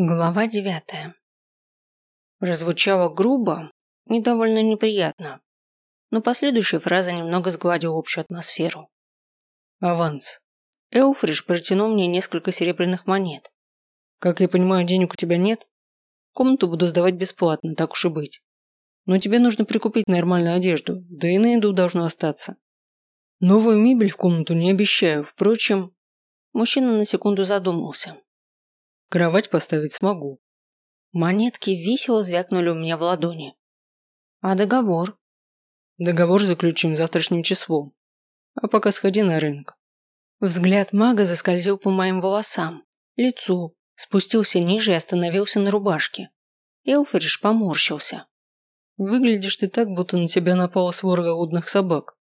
Глава девятая. Прозвучало грубо и довольно неприятно, но последующая фраза немного сгладила общую атмосферу. «Аванс. Элфриш протянул мне несколько серебряных монет. Как я понимаю, денег у тебя нет? Комнату буду сдавать бесплатно, так уж и быть. Но тебе нужно прикупить нормальную одежду, да и на еду должно остаться. Новую мебель в комнату не обещаю, впрочем...» Мужчина на секунду задумался, Кровать поставить смогу. Монетки весело звякнули у меня в ладони. А договор? Договор заключим завтрашним числом. А пока сходи на рынок. Взгляд мага заскользил по моим волосам, лицу, спустился ниже и остановился на рубашке. Элфриш поморщился. Выглядишь ты так, будто на тебя напала свора голодных собак.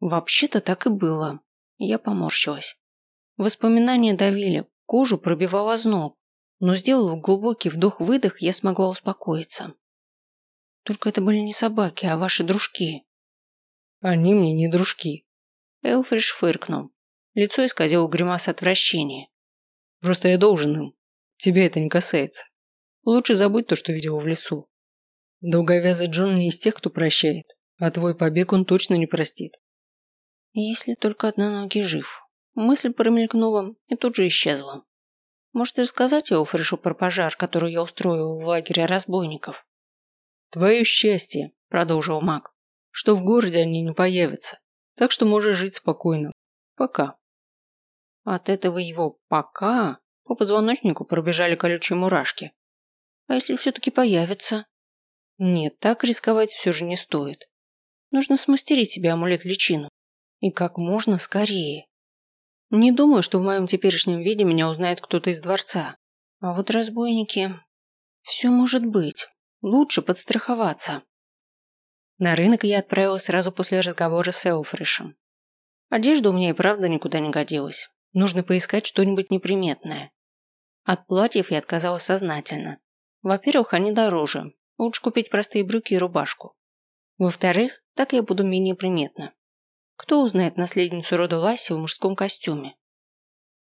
Вообще-то так и было. Я поморщилась. Воспоминания давили, Кожу пробивал озноб, но сделав глубокий вдох-выдох, я смогла успокоиться. Только это были не собаки, а ваши дружки. Они мне не дружки. Элфриш фыркнул. Лицо исказило гримаса отвращения. Просто я должен им. Тебя это не касается. Лучше забудь то, что видел в лесу. Долговязый Джон не из тех, кто прощает, а твой побег он точно не простит. Если только одноногий жив. Мысль промелькнула и тут же исчезла. Может, рассказать Элфришу про пожар, который я устроил в лагере разбойников? «Твое счастье», – продолжил маг, – «что в городе они не появятся, так что можешь жить спокойно. Пока». От этого его «пока» по позвоночнику пробежали колючие мурашки. А если все-таки появятся? Нет, так рисковать все же не стоит. Нужно смастерить себе амулет-личину. И как можно скорее. Не думаю, что в моем теперешнем виде меня узнает кто-то из дворца. А вот разбойники... Все может быть. Лучше подстраховаться. На рынок я отправилась сразу после разговора с Элфришем. Одежда у меня и правда никуда не годилась. Нужно поискать что-нибудь неприметное. От платьев я отказалась сознательно. Во-первых, они дороже. Лучше купить простые брюки и рубашку. Во-вторых, так я буду менее приметна. Кто узнает наследницу рода Ласси в мужском костюме?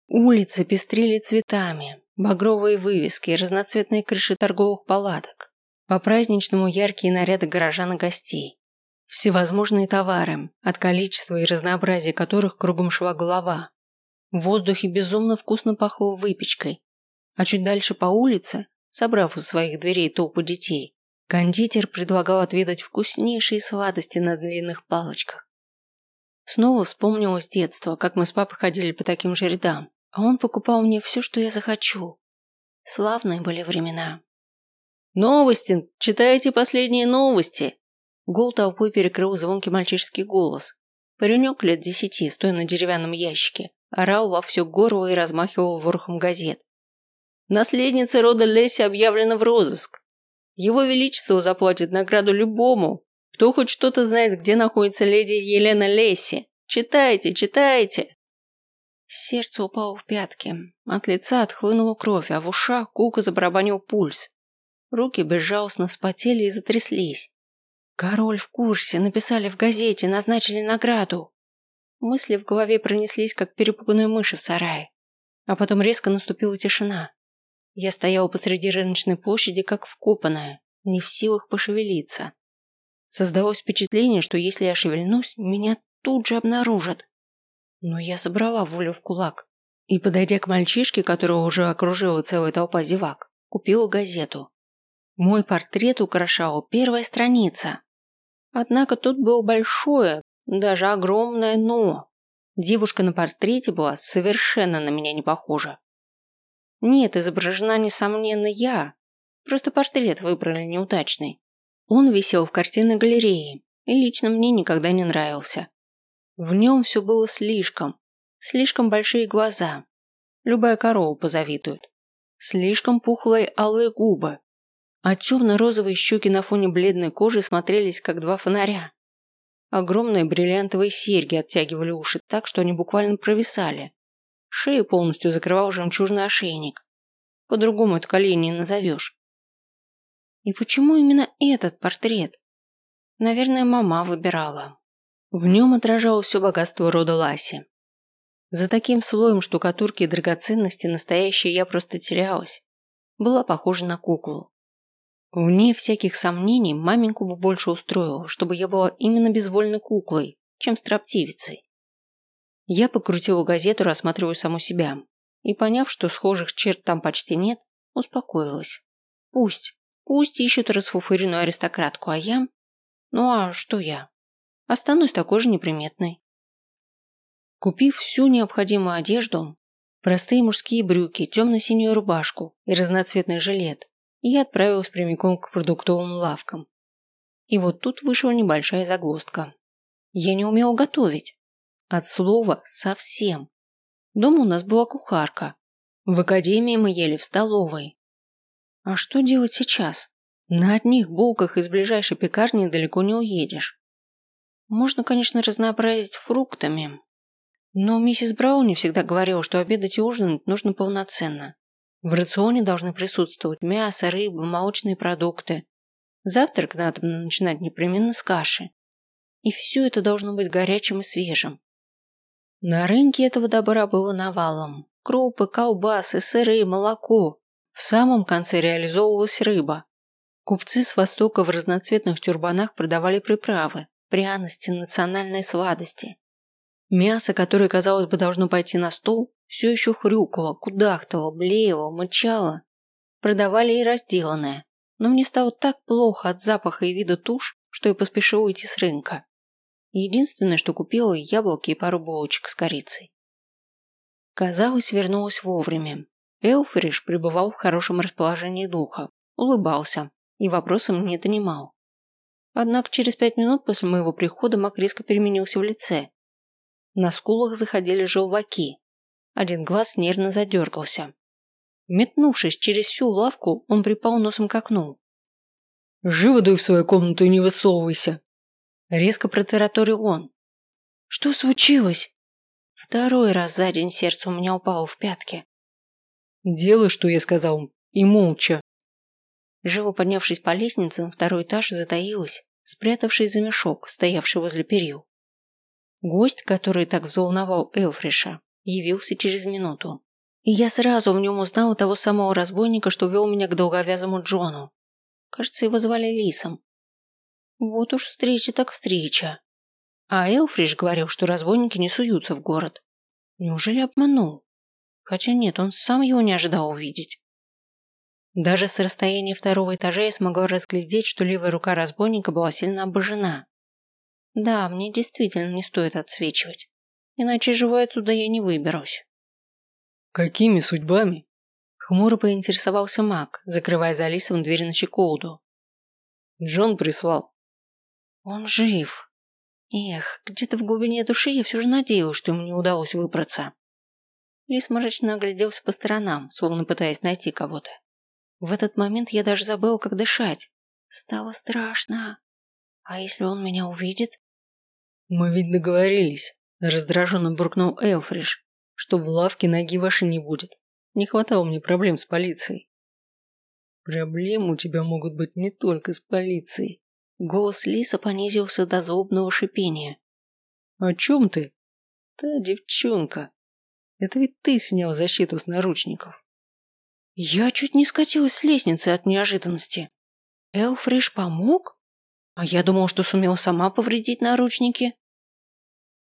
Улицы пестрили цветами, багровые вывески, разноцветные крыши торговых палаток, по-праздничному яркие наряды горожан и гостей. Всевозможные товары, от количества и разнообразия которых кругом шла голова. В воздухе безумно вкусно пахло выпечкой. А чуть дальше по улице, собрав у своих дверей толпу детей, кондитер предлагал отведать вкуснейшие сладости на длинных палочках. Снова вспомнилось детство, как мы с папой ходили по таким же рядам, а он покупал мне все, что я захочу. Славные были времена. «Новости! Читайте последние новости!» Гул толпой перекрыл звонкий мальчишеский голос. Паренек лет десяти, стоя на деревянном ящике, орал во все горло и размахивал ворохом газет. Наследница рода Лесси объявлена в розыск. Его Величество заплатит награду любому, кто хоть что-то знает, где находится леди Елена Лесси? Читайте, читайте!» Сердце упало в пятки. От лица отхлынула кровь, а в ушах гулко забарабанил пульс. Руки безжалостно вспотели и затряслись. «Король в курсе, написали в газете, назначили награду». Мысли в голове пронеслись, как перепуганные мыши в сарае. А потом резко наступила тишина. Я стояла посреди рыночной площади, как вкопанная, не в силах пошевелиться. Создалось впечатление, что если я шевельнусь, меня тут же обнаружат. Но я собрала волю в кулак и, подойдя к мальчишке, которого уже окружила целая толпа зевак, купила газету. Мой портрет украшала первая страница. Однако тут было большое, даже огромное «но». Девушка на портрете была совершенно на меня не похожа. Нет, изображена, несомненно, я. Просто портрет выбрали неудачный. Он висел в картинной галерее и лично мне никогда не нравился. В нем все было слишком. Слишком большие глаза. Любая корова позавидует. Слишком пухлые алые губы. А темно-розовые щеки на фоне бледной кожи смотрелись, как два фонаря. Огромные бриллиантовые серьги оттягивали уши так, что они буквально провисали. Шею полностью закрывал жемчужный ошейник. По-другому это колени не назовешь. И почему именно этот портрет? Наверное, мама выбирала. В нем отражалось все богатство рода Ласи. За таким слоем штукатурки и драгоценности настоящее я просто терялась. была похожа на куклу. Вне всяких сомнений, маменьку бы больше устроило, чтобы я была именно безвольной куклой, чем строптивицей. Я покрутила газету, рассматривая саму себя, и, поняв, что схожих черт там почти нет, успокоилась. Пусть, пусть ищут расфуфыренную аристократку, а я... Ну а что я? Останусь такой же неприметной. Купив всю необходимую одежду, простые мужские брюки, темно-синюю рубашку и разноцветный жилет, я отправилась прямиком к продуктовым лавкам. И вот тут вышла небольшая загвоздка. Я не умела готовить. От слова «совсем». Дома у нас была кухарка. В академии мы ели в столовой. А что делать сейчас? На одних булках из ближайшей пекарни далеко не уедешь. Можно, конечно, разнообразить фруктами. Но миссис Брауни всегда говорила, что обедать и ужинать нужно полноценно. В рационе должны присутствовать мясо, рыба, молочные продукты. Завтрак надо начинать непременно с каши. И все это должно быть горячим и свежим. На рынке этого добра было навалом. Крупы, колбасы, сыры, молоко. В самом конце реализовывалась рыба. Купцы с востока в разноцветных тюрбанах продавали приправы, пряности, национальные сладости. Мясо, которое, казалось бы, должно пойти на стол, все еще хрюкало, кудахтало, блеяло, мычало. Продавали и разделанное, но мне стало так плохо от запаха и вида туш, что я поспешила уйти с рынка. Единственное, что купила, яблоки и пару булочек с корицей. Казалось, вернулась вовремя. Элфриш пребывал в хорошем расположении духа, улыбался и вопросом не донимал. Однако через пять минут после моего прихода Мак резко переменился в лице. На скулах заходили желваки, один глаз нервно задергался. Метнувшись через всю лавку, он припал носом к окну. «Живо дуй в свою комнату и не высовывайся!» Резко протараторил он. «Что случилось?» Второй раз за день сердце у меня упало в пятки. «Делай, что я сказал, и молча!» Живо поднявшись по лестнице на второй этаж, затаилась, спрятавшись за мешок, стоявший возле перил. Гость, который так взволновал Элфриша, явился через минуту. И я сразу в нем узнала того самого разбойника, что вел меня к долговязому Джону. Кажется, его звали Лисом. Вот уж встреча так встреча. А Элфриш говорил, что разбойники не суются в город. Неужели обманул? Хотя нет, он сам его не ожидал увидеть. Даже с расстояния второго этажа я смогла разглядеть, что левая рука разбойника была сильно обожжена. Да, мне действительно не стоит отсвечивать иначе живой отсюда я не выберусь. Какими судьбами? Хмуро поинтересовался маг, закрывая за Алисом дверь на щеколду. Джон прислал. Он жив. Эх, где-то в глубине души я все же надеялась, что ему не удалось выбраться. Лис мрачно огляделся по сторонам, словно пытаясь найти кого-то. В этот момент я даже забыла, как дышать. Стало страшно. А если он меня увидит? Мы ведь договорились. Раздраженно буркнул Элфриш, что в лавке ноги вашей не будет. Не хватало мне проблем с полицией. Проблемы у тебя могут быть не только с полицией. Голос Лиса понизился до злобного шипения. О чем ты? Та девчонка. Это ведь ты снял защиту с наручников. Я чуть не скатилась с лестницы от неожиданности. Элфриш помог? А я думал, что сумел сама повредить наручники.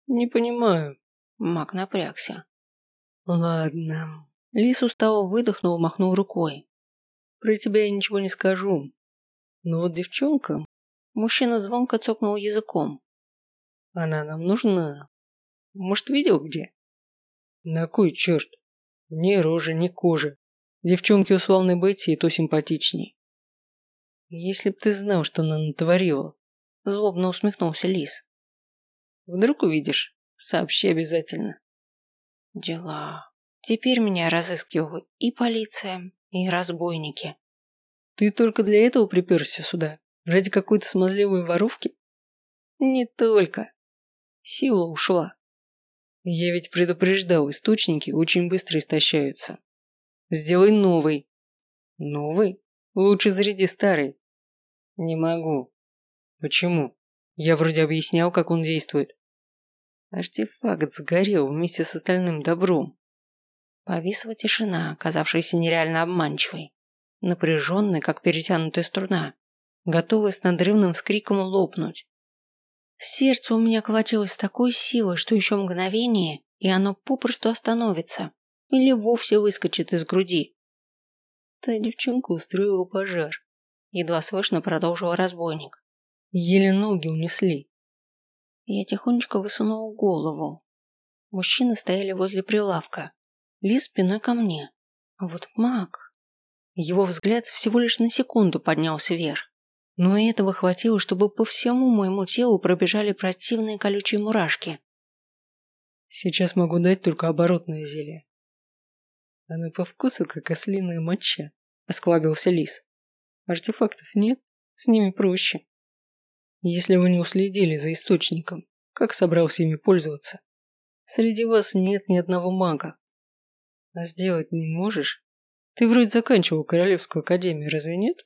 Не понимаю. Мак напрягся. Ладно. Лис устало выдохнул и махнул рукой. Про тебя я ничего не скажу. Но вот девчонка... Мужчина звонко цокнул языком. Она нам нужна. Может, видел где? На кой черт? Ни рожи, ни кожи. Девчонки у славной Бетти и то симпатичней. Если б ты знал, что она натворила. Злобно усмехнулся Лис. Вдруг увидишь? Сообщи обязательно. Дела. Теперь меня разыскивают и полиция, и разбойники. Ты только для этого приперся сюда? Ради какой-то смазливой воровки? Не только. Сила ушла. Я ведь предупреждал, источники очень быстро истощаются. Сделай новый. Новый? Лучше заряди старый. Не могу. Почему? Я вроде объяснял, как он действует. Артефакт сгорел вместе с остальным добром. Повисла тишина, оказавшаяся нереально обманчивой. напряженной, как перетянутая струна, готовая с надрывным вскриком лопнуть. Сердце у меня колотилось с такой силой, что еще мгновение, и оно попросту остановится или вовсе выскочит из груди. Та девчонка устроила пожар. Едва слышно продолжил разбойник. Еле ноги унесли. Я тихонечко высунула голову. Мужчины стояли возле прилавка. Лис спиной ко мне. А вот маг... Его взгляд всего лишь на секунду поднялся вверх. Но и этого хватило, чтобы по всему моему телу пробежали противные колючие мурашки. Сейчас могу дать только оборотное зелье. Оно по вкусу, как ослиная моча, осклабился лис. Артефактов нет, с ними проще. Если вы не уследили за источником, как собрался ими пользоваться? Среди вас нет ни одного мага. А сделать не можешь? Ты вроде заканчивал Королевскую академию, разве нет?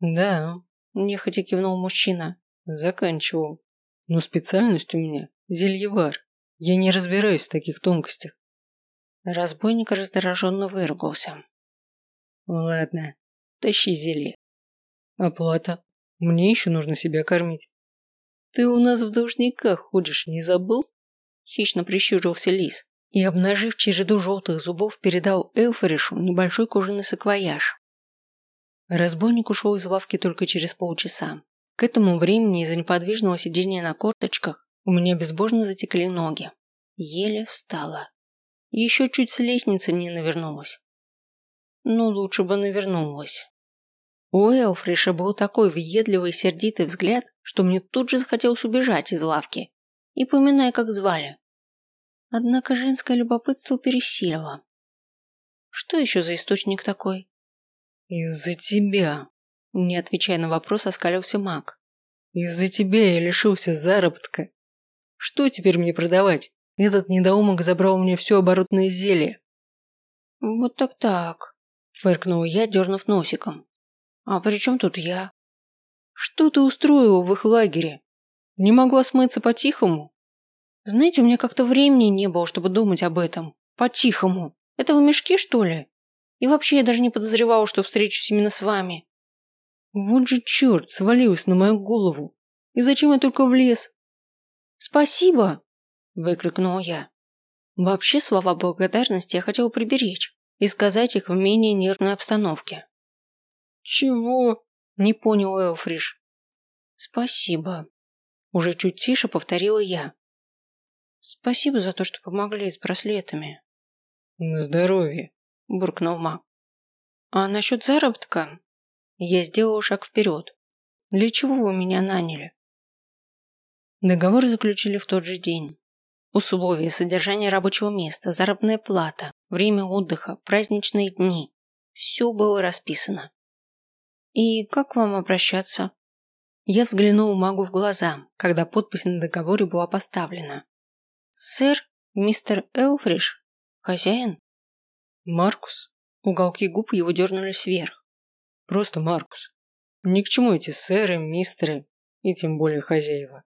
Да, нехотя кивнул мужчина. Заканчивал. Но специальность у меня – зельевар. Я не разбираюсь в таких тонкостях. Разбойник раздраженно выругался. Ладно, тащи зелье. Оплата. Мне еще нужно себя кормить. Ты у нас в должниках ходишь, не забыл? Хищно прищурился лис и, обнажив череду желтых зубов, передал Элфоришу небольшой кожаный саквояж. Разбойник ушел из лавки только через полчаса. К этому времени из-за неподвижного сидения на корточках у меня безбожно затекли ноги. Еле встала. Еще чуть с лестницы не навернулась. Ну, лучше бы навернулась. У Элфриша был такой въедливый и сердитый взгляд, что мне тут же захотелось убежать из лавки. И поминая, как звали. Однако женское любопытство пересилило. Что еще за источник такой? Из-за тебя. Не отвечая на вопрос, оскалился маг. Из-за тебя я лишился заработка. Что теперь мне продавать? Этот недоумок забрал мне все оборотное зелье. Вот так-так, фыркнул я, дернув носиком. А при чем тут я? Что ты устроил в их лагере? Не могла смыться по-тихому? Знаете, у меня как-то времени не было, чтобы думать об этом. По-тихому. Это в мешке, что ли? И вообще я даже не подозревала, что встречусь именно с вами. Вот же черт, свалилась на мою голову. И зачем я только влез? Спасибо, выкрикнула я. Вообще слова благодарности я хотела приберечь и сказать их в менее нервной обстановке. Чего? Не понял Элфриш. Спасибо. Уже чуть тише повторила я. Спасибо за то, что помогли с браслетами. На здоровье, буркнул маг. А насчет заработка? Я сделал шаг вперед. Для чего вы меня наняли? Договор заключили в тот же день. Условия, содержание рабочего места, заработная плата, время отдыха, праздничные дни. Все было расписано. И как вам обращаться? Я взглянул магу в глаза, когда подпись на договоре была поставлена. Сэр, мистер Элфриш, хозяин? Маркус. Уголки губ его дернулись вверх. Просто Маркус. Ни к чему эти сэры, мистеры и тем более хозяева.